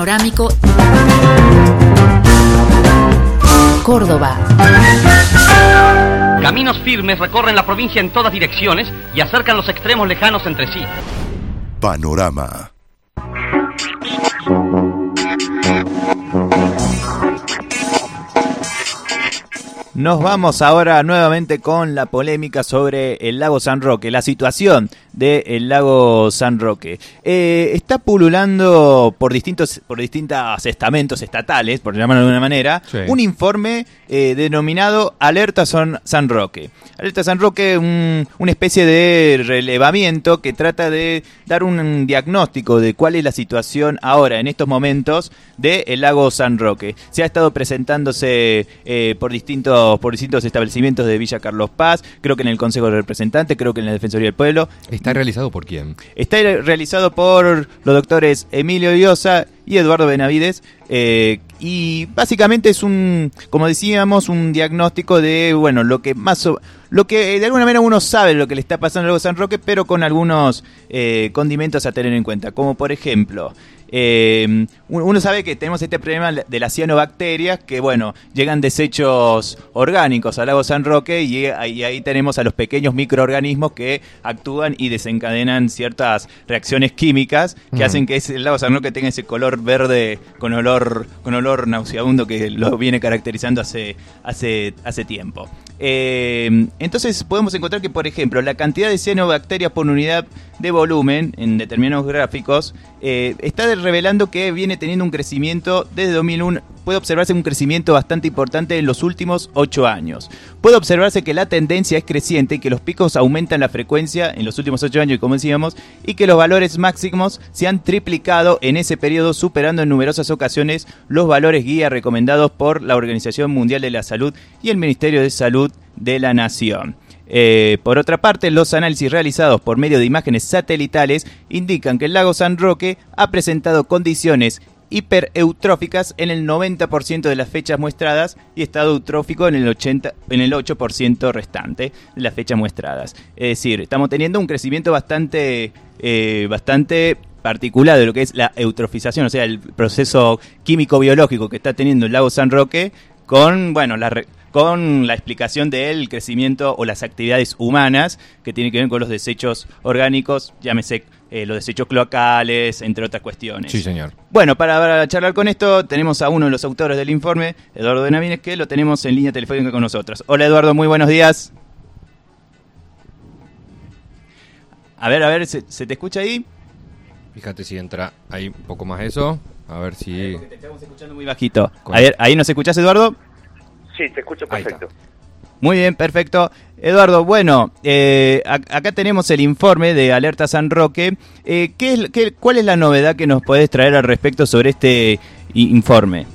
Panorámico Córdoba. Caminos firmes recorren la provincia en todas direcciones y acercan los extremos lejanos entre sí. Panorama. Nos vamos ahora nuevamente con la polémica sobre el lago San Roque, la situación del lago San Roque. Eh, está pululando por distintos por distintos estamentos estatales, por llamarlo de alguna manera, Sí. un informe eh, denominado Alerta San, San Roque. Alerta San Roque, un- una especie de relevamiento que trata de dar un diagnóstico de cuál es la situación ahora, en estos momentos, del lago San Roque. Se ha estado presentándose eh, por distintos por distintos establecimientos de Villa Carlos Paz, creo que en el Consejo de Representantes, creo que en la Defensoría del Pueblo. ¿Está realizado por quién? Está realizado por los doctores Emilio Diosa y Eduardo Benavides. eh, y básicamente es un, como decíamos, un diagnóstico de, bueno, lo que más o- lo que de alguna manera uno sabe lo que le está pasando lago San Roque, pero con algunos eh, condimentos a tener en cuenta. Como por ejemplo, eh, uno sabe que tenemos este problema de las cianobacterias, que bueno, llegan desechos orgánicos al lago San Roque y ahí, ahí tenemos a los pequeños microorganismos que actúan y desencadenan ciertas reacciones químicas que Mm. hacen que ese, el lago San Roque tenga ese color verde con olor con olor nauseabundo que lo viene caracterizando hace hace hace tiempo. Eh, entonces podemos encontrar que, por ejemplo, la cantidad de cianobacterias por unidad de volumen en determinados gráficos eh, está revelando que viene teniendo un crecimiento desde 2001. Puede observarse un crecimiento bastante importante en los últimos 8 años. Puede observarse que la tendencia es creciente que los picos aumentan la frecuencia en los últimos 8 años, como decíamos, y que los valores máximos se han triplicado en ese periodo, superando en numerosas ocasiones los valores guía recomendados por la Organización Mundial de la Salud y el Ministerio de Salud de la Nación. Eh, por otra parte, los análisis realizados por medio de imágenes satelitales indican que el lago San Roque ha presentado condiciones hipereutróficas en el 90% de las fechas muestradas y estado eutrófico en el, 80, en el 8% restante de las fechas muestradas. Es decir, estamos teniendo un crecimiento bastante, eh, bastante particular de lo que es la eutrofización, o sea, el proceso químico-biológico que está teniendo el lago San Roque con, bueno, la con la explicación del crecimiento o las actividades humanas que tienen que ver con los desechos orgánicos, llámese eh, los desechos cloacales, entre otras cuestiones. Sí, señor. Bueno, para, charlar con esto, tenemos a uno de los autores del informe, Eduardo Benavides, que lo tenemos en línea telefónica con nosotros. Hola Eduardo, muy buenos días. A ver, a ver, ¿se, se te escucha ahí? Fíjate si entra ahí un poco más eso. A ver si... Te estamos escuchando muy bajito. A ver, ¿ahí nos escuchás, Eduardo? Sí, te escucho perfecto. Muy bien, perfecto. Eduardo, bueno, eh, ac- acá tenemos el informe de Alerta San Roque. Eh, ¿qué es, qué- ¿Cuál es la novedad que nos podés traer al respecto sobre este informe?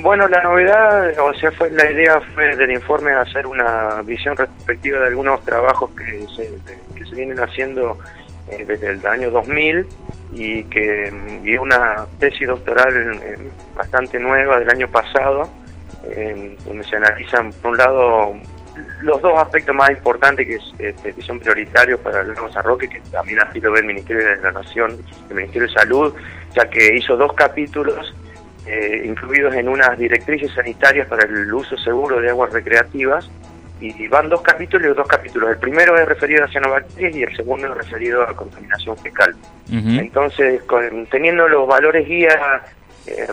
Bueno, la novedad, o sea, fue la idea fue del informe hacer una visión respectiva de algunos trabajos que se, que se vienen haciendo eh, desde el año 2000 y que y una tesis doctoral eh, bastante nueva del año pasado, eh, donde se analizan, por un lado, los dos aspectos más importantes que, es, este, que son prioritarios para el Lago San Roque, que también así lo ve el Ministerio de la Nación, el Ministerio de Salud, ya que hizo dos capítulos eh, incluidos en unas directrices sanitarias para el uso seguro de aguas recreativas y van dos capítulos y dos capítulos. El primero es referido a cianobacterias y el segundo es referido a contaminación fecal. Entonces, con- teniendo los valores guía eh,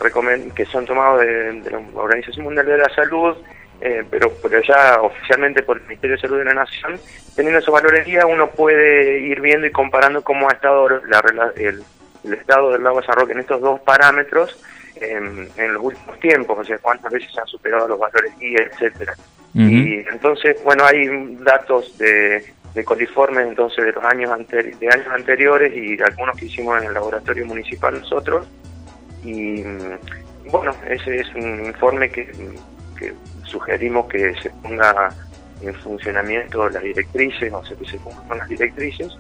que son tomados de, de la Organización Mundial de la Salud, eh, pero, pero ya oficialmente por el Ministerio de Salud de la Nación, teniendo esos valores guía uno puede ir viendo y comparando cómo ha estado la el, el estado del lago San Roque en estos dos parámetros en, en los últimos tiempos, o sea, cuántas veces se han superado los valores guía, etcétera. Y entonces, bueno, hay datos de, de coliformes entonces de los años anteri- de años anteriores y algunos que hicimos en el laboratorio municipal nosotros. Y mm, bueno, ese es un informe que, sugerimos que se ponga en funcionamiento las directrices, o sea, que se pongan las directrices,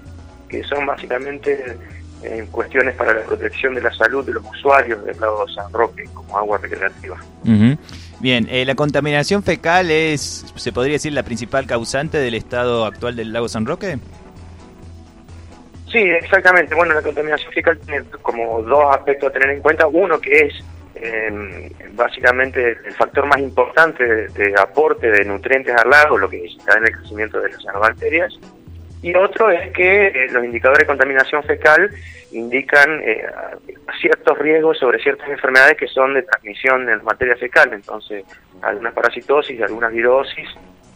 que son básicamente eh, cuestiones para la protección de la salud de los usuarios del lago San Roque como agua recreativa. Bien, eh, la contaminación fecal es, se podría decir, la principal causante del estado actual del lago San Roque. Sí, exactamente. Bueno, la contaminación fecal tiene como dos aspectos a tener en cuenta. Uno que es eh, básicamente el factor más importante de, de aporte de nutrientes al lago, lo que está en el crecimiento de las cianobacterias. Y otro es que eh, los indicadores de contaminación fecal indican eh, ciertos riesgos sobre ciertas enfermedades que son de transmisión en materia fecal, entonces algunas parasitosis, algunas virosis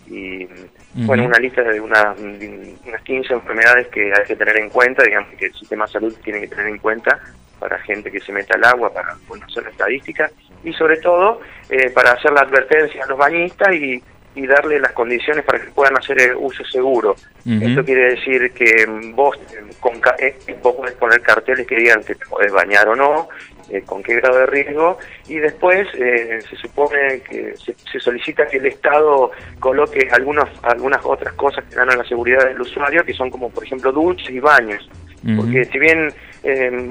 y bueno, una lista de unas, unas 15 enfermedades que hay que tener en cuenta, digamos que el sistema de salud tiene que tener en cuenta para gente que se meta al agua, para conocer la estadística y sobre todo eh, para hacer la advertencia a los bañistas y y darle las condiciones para que puedan hacer el uso seguro. Esto quiere decir que vos con, eh, vos podés poner carteles que digan que te podés bañar o no, eh, con qué grado de riesgo, y después eh, se supone que se, solicita que el Estado coloque algunas, algunas otras cosas que dan a la seguridad del usuario, que son como por ejemplo duches y baños. Porque si bien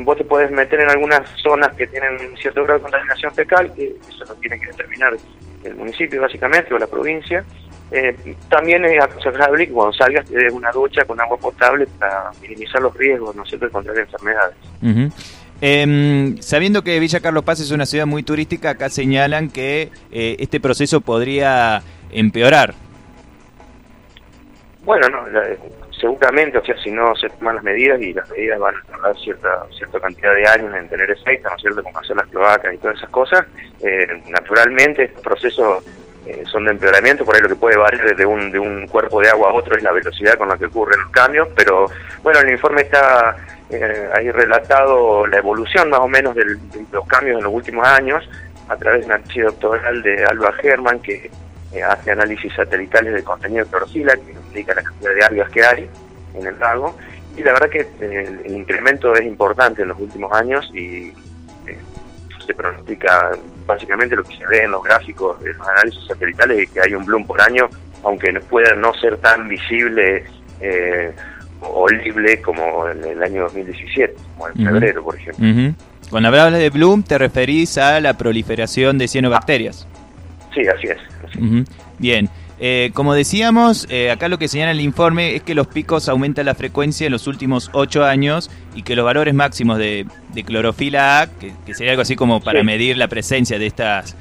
vos te podés meter en algunas zonas que tienen cierto grado de contaminación fecal, eso no tiene que determinar el municipio básicamente o la provincia. Eh, también es aconsejable que cuando salgas te des una ducha con agua potable para minimizar los riesgos, ¿no es cierto?, de contraer enfermedades. Em, sabiendo que Villa Carlos Paz es una ciudad muy turística, acá señalan que eh, este proceso podría empeorar. Bueno, no, seguramente, o sea, si no se toman las medidas y las medidas van a tardar cierta, cierta cantidad de años en tener efecto, ¿no es cierto?, como hacer las cloacas y todas esas cosas, eh, naturalmente estos procesos eh, son de empeoramiento, por ahí lo que puede variar desde un, de un cuerpo de agua a otro es la velocidad con la que ocurren los cambios, pero bueno, el informe está eh, ahí relatado la evolución más o menos de los cambios en los últimos años a través de una tesis doctoral de Alba German que hace análisis satelitales del contenido de clorofila, que indica la cantidad de algas que hay en el lago, y la verdad que eh, el, incremento es importante en los últimos años y eh, se pronostica básicamente lo que se ve en los gráficos de los análisis satelitales, que hay un bloom por año, aunque pueda no ser tan visible eh, o olible como en el año 2017, como en febrero, por ejemplo. Cuando hablas de bloom, te referís a la proliferación de cianobacterias. Sí, así es. Bien. Eh, como decíamos, eh, acá lo que señala el informe es que los picos aumentan la frecuencia en los últimos 8 años y que los valores máximos de, clorofila A, que, sería algo así como para medir la presencia de estas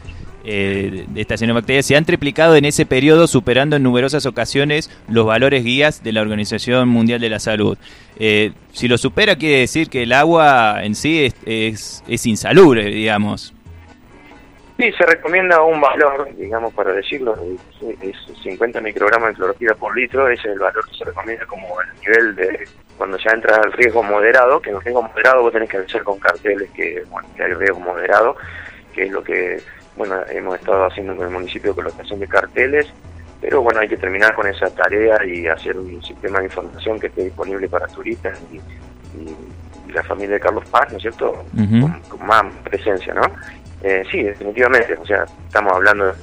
eh, de estas cianobacterias, se han triplicado en ese periodo, superando en numerosas ocasiones los valores guías de la Organización Mundial de la Salud. si lo supera, quiere decir que el agua en sí es, es, es insalubre, digamos. Sí, se recomienda un valor, digamos, para decirlo, es 50 microgramas de clorofila por litro, ese es el valor que se recomienda como el nivel de cuando ya entra al riesgo moderado, que en el riesgo moderado vos tenés que avisar con carteles que, bueno, que hay riesgo moderado, que es lo que, bueno, hemos estado haciendo con el municipio de colocación de carteles, pero bueno, hay que terminar con esa tarea y hacer un sistema de información que esté disponible para turistas y, la familia de Carlos Paz, ¿no es cierto? con, más presencia, ¿no? Eh, sí, definitivamente. O sea, estamos hablando.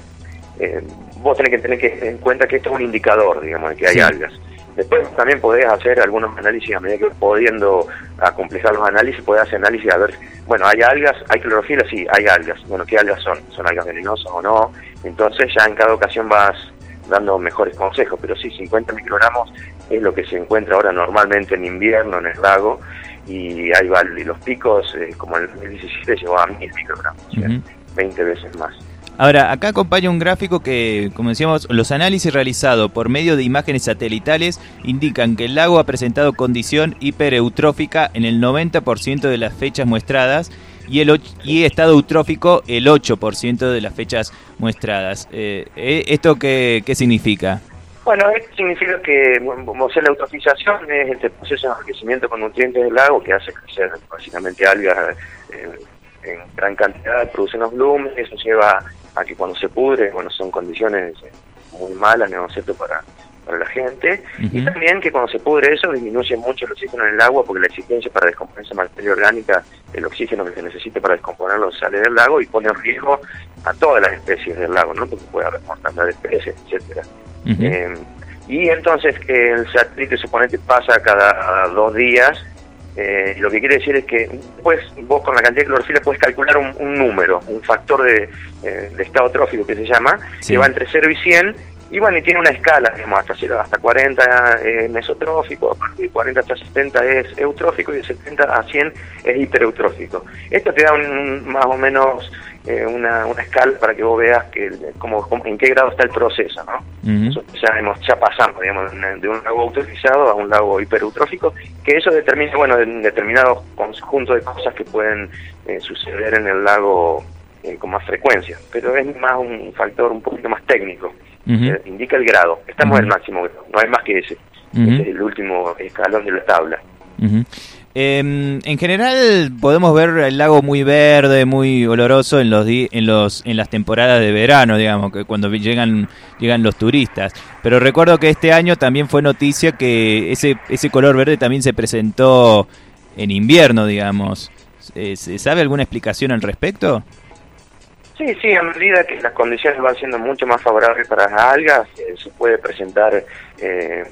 Eh, vos tenés que tener que en cuenta que esto es un indicador, digamos, de que hay algas. Después también podés hacer algunos análisis a medida que pudiendo acomplejar los análisis, podés hacer análisis a ver, bueno, hay algas, hay clorofila, sí, hay algas. Bueno, ¿qué algas son? ¿Son algas venenosas o no? Entonces ya en cada ocasión vas dando mejores consejos, pero sí, 50 microgramos es lo que se encuentra ahora normalmente en invierno en el lago y hay y los picos, eh, como en el 2017, llegó a 1000 microgramos, 20 veces más. Ahora, acá acompaña un gráfico que, como decíamos, los análisis realizados por medio de imágenes satelitales indican que el lago ha presentado condición hipereutrófica en el 90% de las fechas muestradas y, el, y estado eutrófico el 8% de las fechas muestradas. Eh, eh, ¿Esto qué, qué significa? Bueno, esto significa que la eutrofización es este proceso de enriquecimiento con nutrientes del lago que hace crecer básicamente algas eh, en gran cantidad, produce unos blooms, eso lleva a que cuando se pudre, bueno, son condiciones eh, muy malas, ¿no es cierto?, para, para la gente, y también que cuando se pudre eso disminuye mucho el oxígeno en el agua porque la existencia para descomponer esa materia orgánica, el oxígeno que se necesita para descomponerlo sale del lago y pone en riesgo a todas las especies del lago, ¿no?, porque puede haber mortandad de especies, etcétera. Eh, y entonces que el satélite suponete pasa cada dos días, eh, lo que quiere decir es que pues vos con la cantidad de clorofila puedes calcular un, número, un factor de, eh, de, estado trófico que se llama, que va entre 0 y 100, Y bueno, y tiene una escala, digamos, hasta, hasta 40 es mesotrófico, a partir de 40 hasta 70 es eutrófico y de 70 a 100 es hipereutrófico. Esto te da un- más o menos eh, una, una escala para que vos veas que, como, como- en qué grado está el proceso, ¿no? Ujú. Eso ya hemos ya pasamos, digamos, de un lago autorizado a un lago hipereutrófico, que eso determina, bueno, en determinados conjuntos de cosas que pueden eh, suceder en el lago eh, con más frecuencia, pero es más un factor un poquito más técnico, Eh, indica el grado, estamos en el máximo grado, no hay más que ese, ese es el último escalón de la tabla. Em, en general podemos ver el lago muy verde, muy oloroso en los di- en los en las temporadas de verano, digamos, que cuando llegan llegan los turistas. Pero recuerdo que este año también fue noticia que ese ese color verde también se presentó en invierno, digamos. Eh, ¿Se sabe alguna explicación al respecto? Sí, sí, a medida que las condiciones van siendo mucho más favorables para las algas, eh, se puede presentar eh,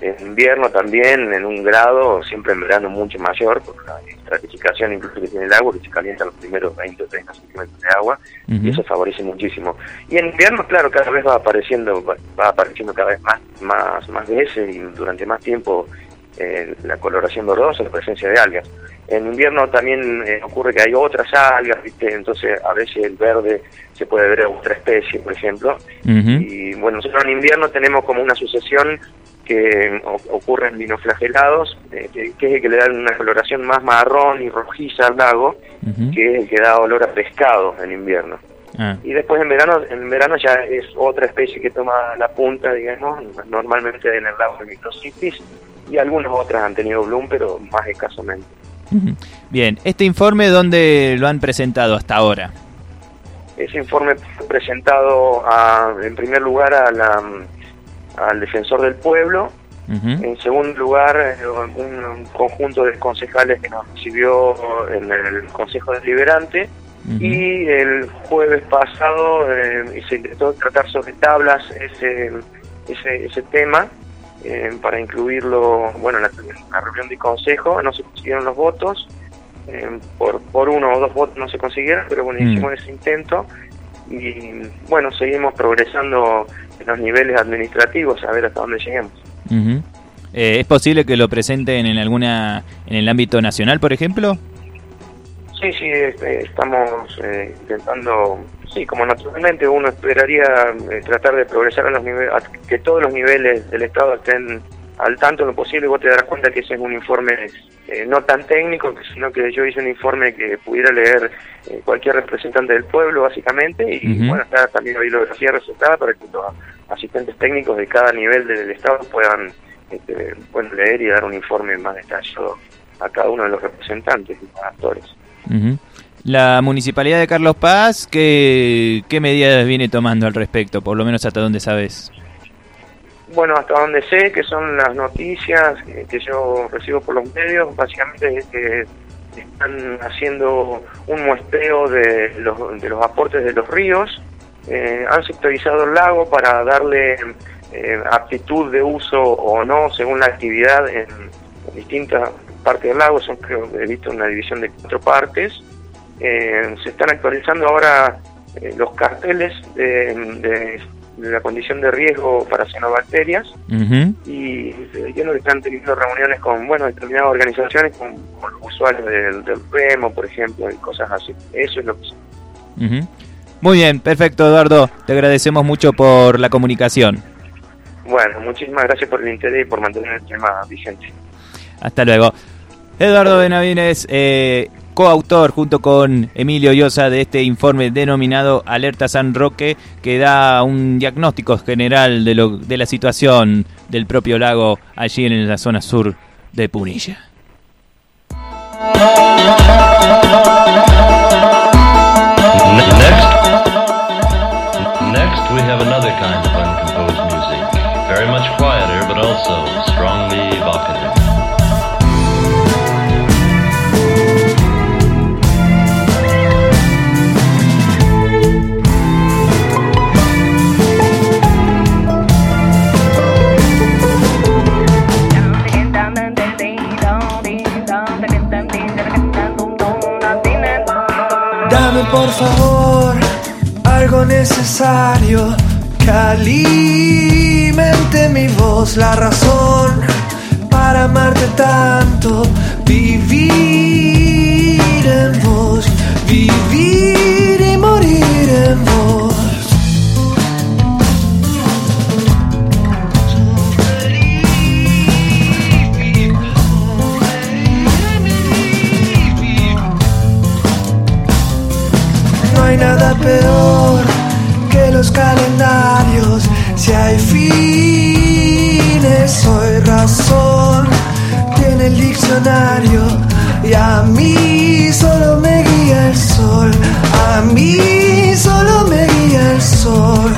en invierno también en un grado, siempre en verano mucho mayor, por la estratificación incluso que tiene el agua, que se calientan los primeros 20 o 30 centímetros de agua, y eso favorece muchísimo. Y en invierno, claro, cada vez va apareciendo, va, va apareciendo cada vez más, más, más veces y durante más tiempo eh, la coloración verdosa, la presencia de algas. En invierno también eh, ocurre que hay otras algas, ¿viste? entonces a veces el verde se puede ver a otra especie, por ejemplo. Y bueno, nosotros en invierno tenemos como una sucesión que o- ocurre en vinoflagelados, eh, que, que es el que le da una coloración más marrón y rojiza al lago, que es el que da olor a pescado en invierno. Ah, Y después en verano, en verano ya es otra especie que toma la punta, digamos, normalmente en el lago de Microcystis, y algunas otras han tenido bloom, pero más escasamente. Bien, este informe dónde lo han presentado hasta ahora? Ese informe fue presentado a- en primer lugar a la, al defensor del pueblo, en segundo lugar un, un conjunto de concejales que nos recibió en el Consejo Deliberante, y el jueves pasado eh, se intentó tratar sobre tablas ese, ese, ese tema eh, para incluirlo bueno en la, en la reunión de consejo no se consiguieron los votos eh, por, por uno o dos votos no se consiguieron pero bueno Mm. hicimos ese intento y bueno seguimos progresando en los niveles administrativos a ver hasta dónde lleguemos. Eh, ¿Es posible que lo presenten en alguna en el ámbito nacional, por ejemplo? Sí, sí, este, estamos eh, intentando, sí, como naturalmente uno esperaría eh, tratar de progresar a los niveles, a que todos los niveles del Estado estén al tanto lo posible, y vos te darás cuenta que ese es un informe eh, no tan técnico, sino que yo hice un informe que pudiera leer eh, cualquier representante del pueblo, básicamente, y bueno, está también la bibliografía resultada para que los asistentes técnicos de cada nivel del Estado puedan este, leer y dar un informe más detallado a cada uno de los representantes y los Ujú. La municipalidad de Carlos Paz, ¿qué, ¿qué medidas viene tomando al respecto? Por lo menos hasta donde sabes. Bueno, hasta donde sé que son las noticias que, yo recibo por los medios, básicamente que están haciendo un muestreo de los, de los aportes de los ríos, eh, han sectorizado el lago para darle eh, aptitud de uso o no según la actividad en distintas partes del lago, son creo que he visto una división de cuatro partes. Eh, se están actualizando ahora eh, los carteles de, de- de la condición de riesgo para cianobacterias y entiendo que están teniendo reuniones con bueno determinadas organizaciones con, con los usuarios del, del remo por ejemplo y cosas así eso es lo que Ujú. Muy bien, perfecto Eduardo. Te agradecemos mucho por la comunicación. bueno muchísimas gracias por el interés y por mantener el tema vigente Hasta luego. Eduardo Benavides, eh, coautor junto con Emilio Llosa de este informe denominado Alerta San Roque, que da un diagnóstico general de, lo, de la situación del propio lago allí en la zona sur de Punilla. Next, we have another kind of uncomposed music, very much quieter but also strongly necesario que alimente mi voz, la razón para amarte tanto, vivir en vos, vivir y morir en vos. No hay nada peor calendarios. Si hay fines, soy razón. Tiene el diccionario y a mí solo me guía el sol. A mí solo me guía el sol.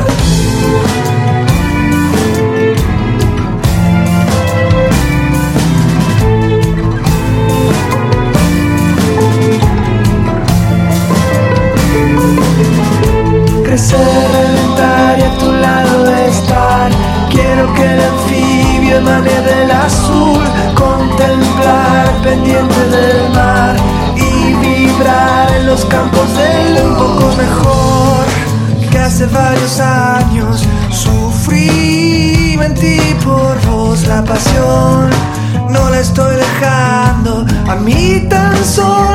Crecer, Quiero que el anfibio emane del azul, contemplar pendiente del mar y vibrar en los campos del un poco mejor. Que hace varios años sufrí, mentí por vos la pasión. No la estoy dejando, a mí tan solo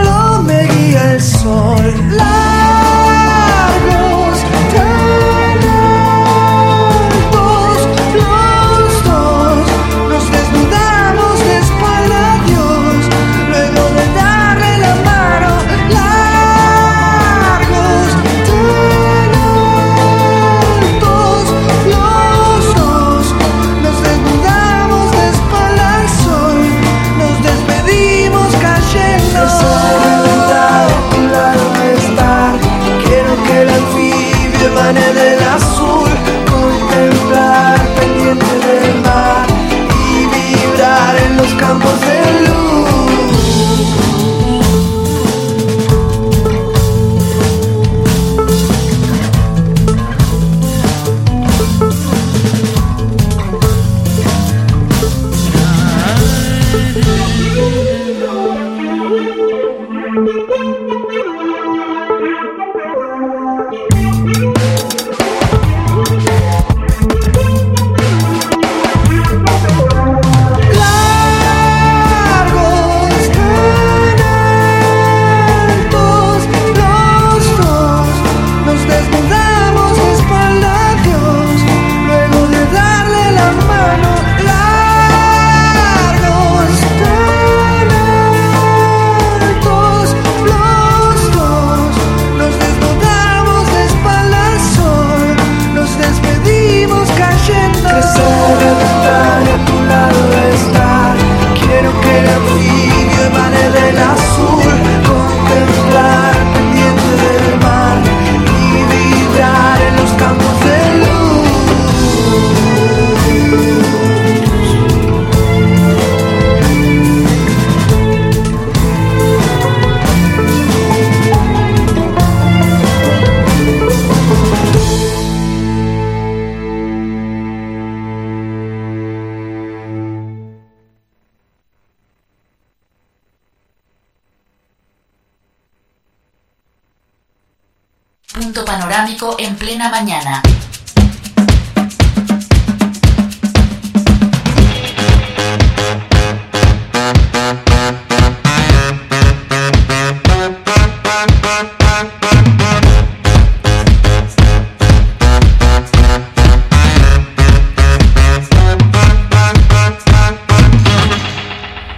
plena mañana.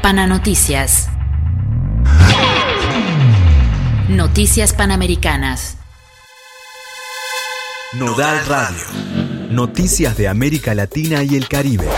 Pananoticias. Noticias Panamericanas. Nodal Radio. Noticias de América Latina y el Caribe.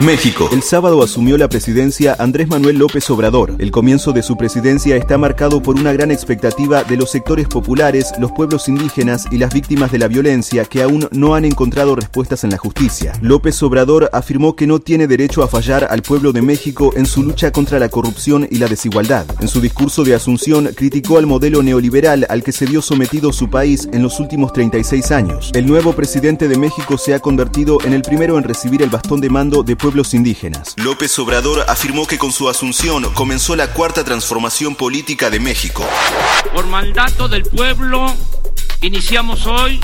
México. El sábado asumió la presidencia Andrés Manuel López Obrador. El comienzo de su presidencia está marcado por una gran expectativa de los sectores populares, los pueblos indígenas y las víctimas de la violencia que aún no han encontrado respuestas en la justicia. López Obrador afirmó que no tiene derecho a fallar al pueblo de México en su lucha contra la corrupción y la desigualdad. En su discurso de Asunción criticó al modelo neoliberal al que se vio sometido su país en los últimos 36 años. El nuevo presidente de México se ha convertido en el primero en recibir el bastón de mando de pueblos indígenas. López Obrador afirmó que con su asunción comenzó la cuarta transformación política de México. Por mandato del pueblo, iniciamos hoy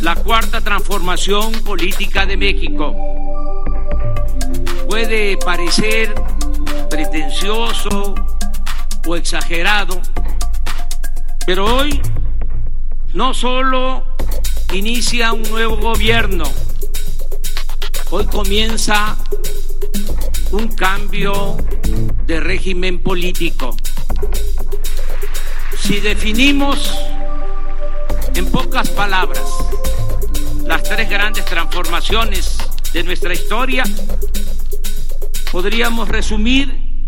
la cuarta transformación política de México. Puede parecer pretencioso o exagerado, pero hoy no solo inicia un nuevo gobierno, hoy comienza un cambio de régimen político. Si definimos en pocas palabras las tres grandes transformaciones de nuestra historia, podríamos resumir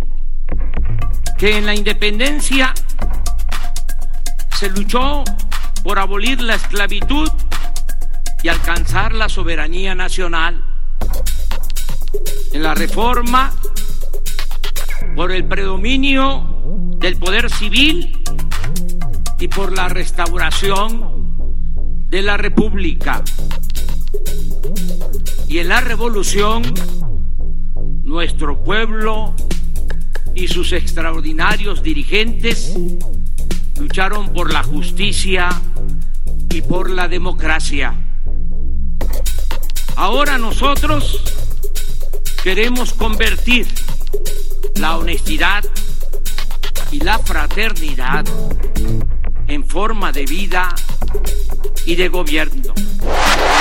que en la independencia se luchó por abolir la esclavitud y alcanzar la soberanía nacional. En la reforma, por el predominio del poder civil y por la restauración de la República. Y en la revolución, nuestro pueblo y sus extraordinarios dirigentes lucharon por la justicia y por la democracia. Ahora nosotros queremos convertir la honestidad y la fraternidad en forma de vida y de gobierno.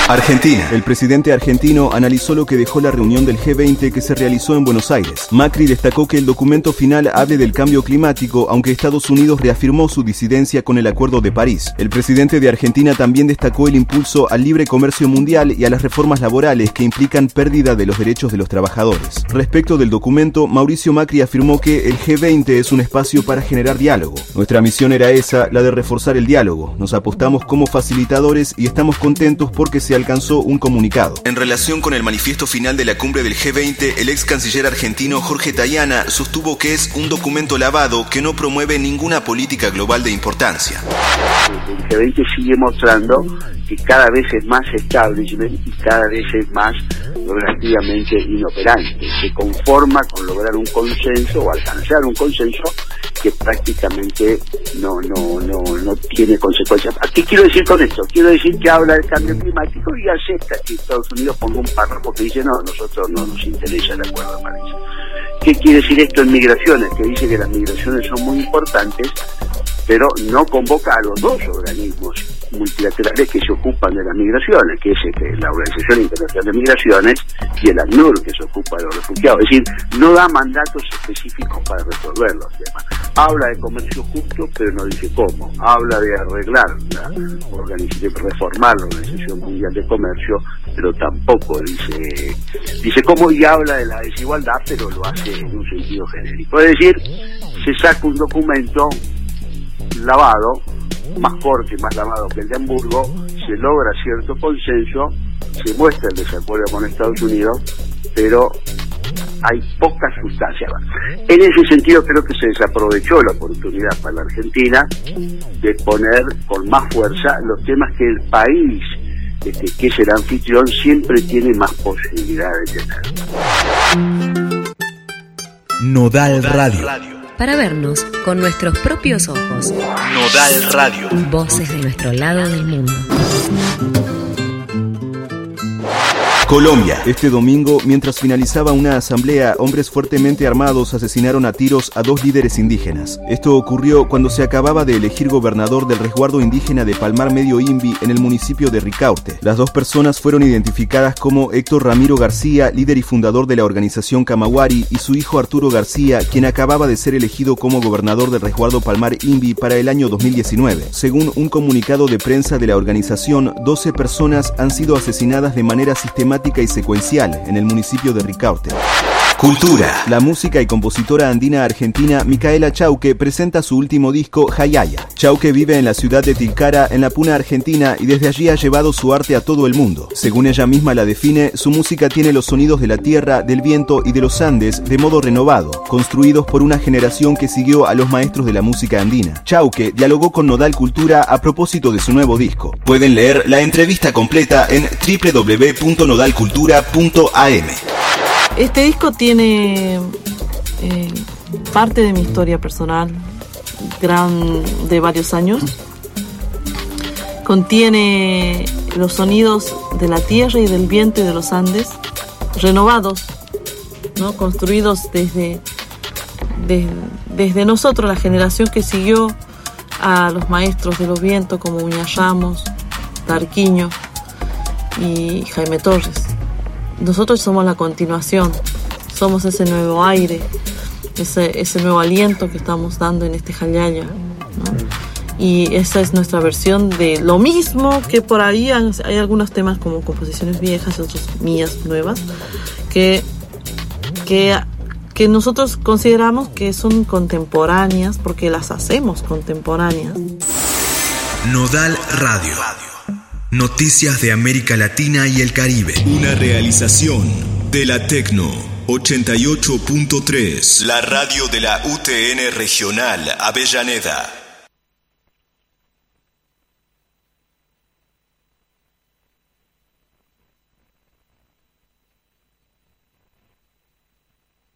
Argentina. El presidente argentino analizó lo que dejó la reunión del G20 que se realizó en Buenos Aires. Macri destacó que el documento final hable del cambio climático, aunque Estados Unidos reafirmó su disidencia con el Acuerdo de París. El presidente de Argentina también destacó el impulso al libre comercio mundial y a las reformas laborales que implican pérdida de los derechos de los trabajadores. Respecto del documento, Mauricio Macri afirmó que el G20 es un espacio para generar diálogo. Nuestra misión era esa, la de reforzar el diálogo. Nos apostamos como facilitadores y estamos contentos porque se alcanzó un comunicado. En relación con el manifiesto final de la cumbre del G20, el ex canciller argentino Jorge Tayana sostuvo que es un documento lavado que no promueve ninguna política global de importancia. El G20 sigue mostrando que cada vez es más establishment y cada vez es más relativamente inoperante. Se conforma con lograr un consenso o alcanzar un consenso que prácticamente no, no, no, no tiene consecuencias. ¿Qué quiero decir con esto? Quiero decir que habla del cambio climático y acepta que Estados Unidos ponga un párrafo que dice no, nosotros no nos interesa el acuerdo de París. ¿Qué quiere decir esto en migraciones? Que dice que las migraciones son muy importantes, pero no convoca a los dos organismos multilaterales que se ocupan de las migraciones, que es este, la Organización Internacional de Migraciones y el ACNUR, que se ocupa de los refugiados. Es decir, no da mandatos específicos para resolver los temas. Habla de comercio justo, pero no dice cómo. Habla de arreglar la reformar la Organización Mundial de Comercio, pero tampoco dice, dice cómo y habla de la desigualdad, pero lo hace en un sentido genérico. Es decir, se saca un documento lavado, más corto y más lavado que el de Hamburgo, se logra cierto consenso, se muestra el desacuerdo con Estados Unidos, pero hay poca sustancia. En ese sentido creo que se desaprovechó la oportunidad para la Argentina de poner con más fuerza los temas que el país, este, que es el anfitrión, siempre tiene más posibilidad de tener. Nodal Radio. Para vernos con nuestros propios ojos. Nodal Radio. Voces de nuestro lado del mundo. Colombia. Este domingo, mientras finalizaba una asamblea, hombres fuertemente armados asesinaron a tiros a dos líderes indígenas. Esto ocurrió cuando se acababa de elegir gobernador del resguardo indígena de Palmar Medio Imbi en el municipio de Ricaurte. Las dos personas fueron identificadas como Héctor Ramiro García, líder y fundador de la organización Camawari, y su hijo Arturo García, quien acababa de ser elegido como gobernador del resguardo Palmar Imbi para el año 2019. Según un comunicado de prensa de la organización, 12 personas han sido asesinadas de manera sistemática y secuencial en el municipio de Ricaurte. Cultura. La música y compositora andina argentina Micaela Chauque presenta su último disco Hayaya. Chauque vive en la ciudad de Tilcara, en la Puna Argentina, y desde allí ha llevado su arte a todo el mundo. Según ella misma la define, su música tiene los sonidos de la tierra, del viento y de los Andes de modo renovado, construidos por una generación que siguió a los maestros de la música andina. Chauque dialogó con Nodal Cultura a propósito de su nuevo disco. Pueden leer la entrevista completa en www.nodalcultura.am. Este disco tiene eh, parte de mi historia personal, gran de varios años. contiene los sonidos de la tierra y del viento y de los Andes, renovados, ¿no? construidos desde, de- desde nosotros, la generación que siguió a los maestros de los vientos como Uña Ramos, Tarquiño y Jaime Torres. Nosotros somos la continuación, somos ese nuevo aire, ese, ese nuevo aliento que estamos dando en este Jayaya. ¿no? Y esa es nuestra versión de lo mismo que por ahí hay algunos temas como composiciones viejas y otros mías nuevas que, que, que nosotros consideramos que son contemporáneas porque las hacemos contemporáneas. Nodal Radio. Noticias de América Latina y el Caribe. Una realización de la Tecno 88.3. La radio de la UTN Regional Avellaneda.